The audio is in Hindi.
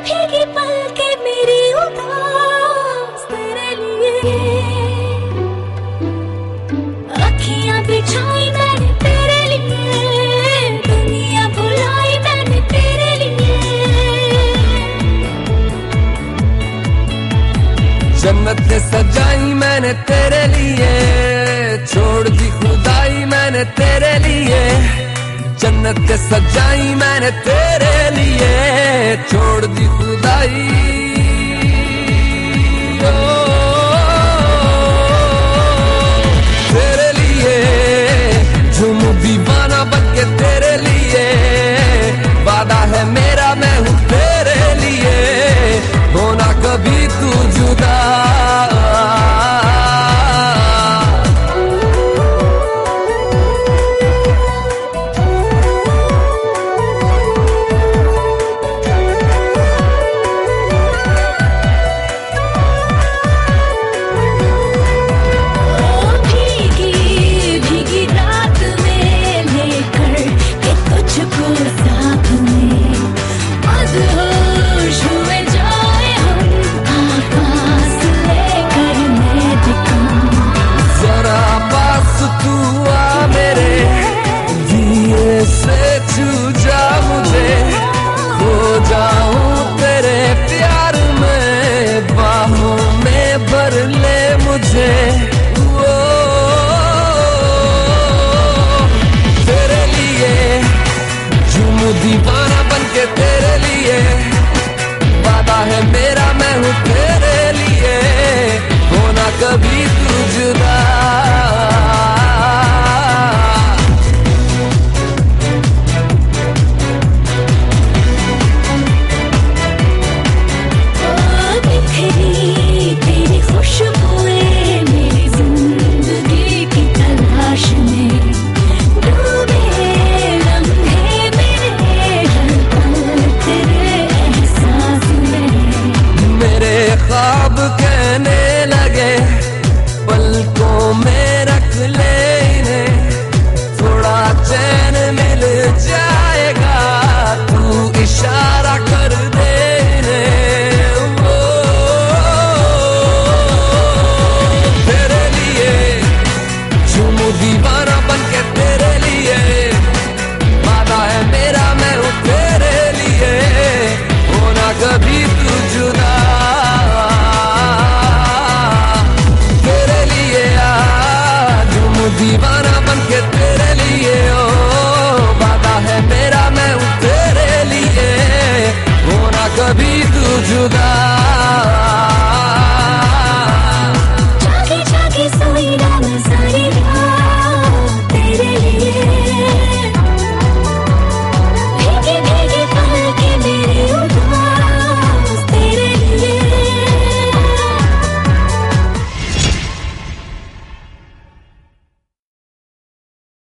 भीगे पल के मेरी उदास तेरे लिए। अखियाँ बिछाई मैंने तेरे लिए, दुनिया मैंने तेरे लिए। जन्नत ने सजाई मैंने तेरे लिए, छोड़ दी खुदाई मैंने तेरे लिए। जन्नत सजाई मैंने तेरे लिए। छोड़ दी खुदाई। जाएगा तू इशारा कर दे वो तेरे लिए झूमू दीवार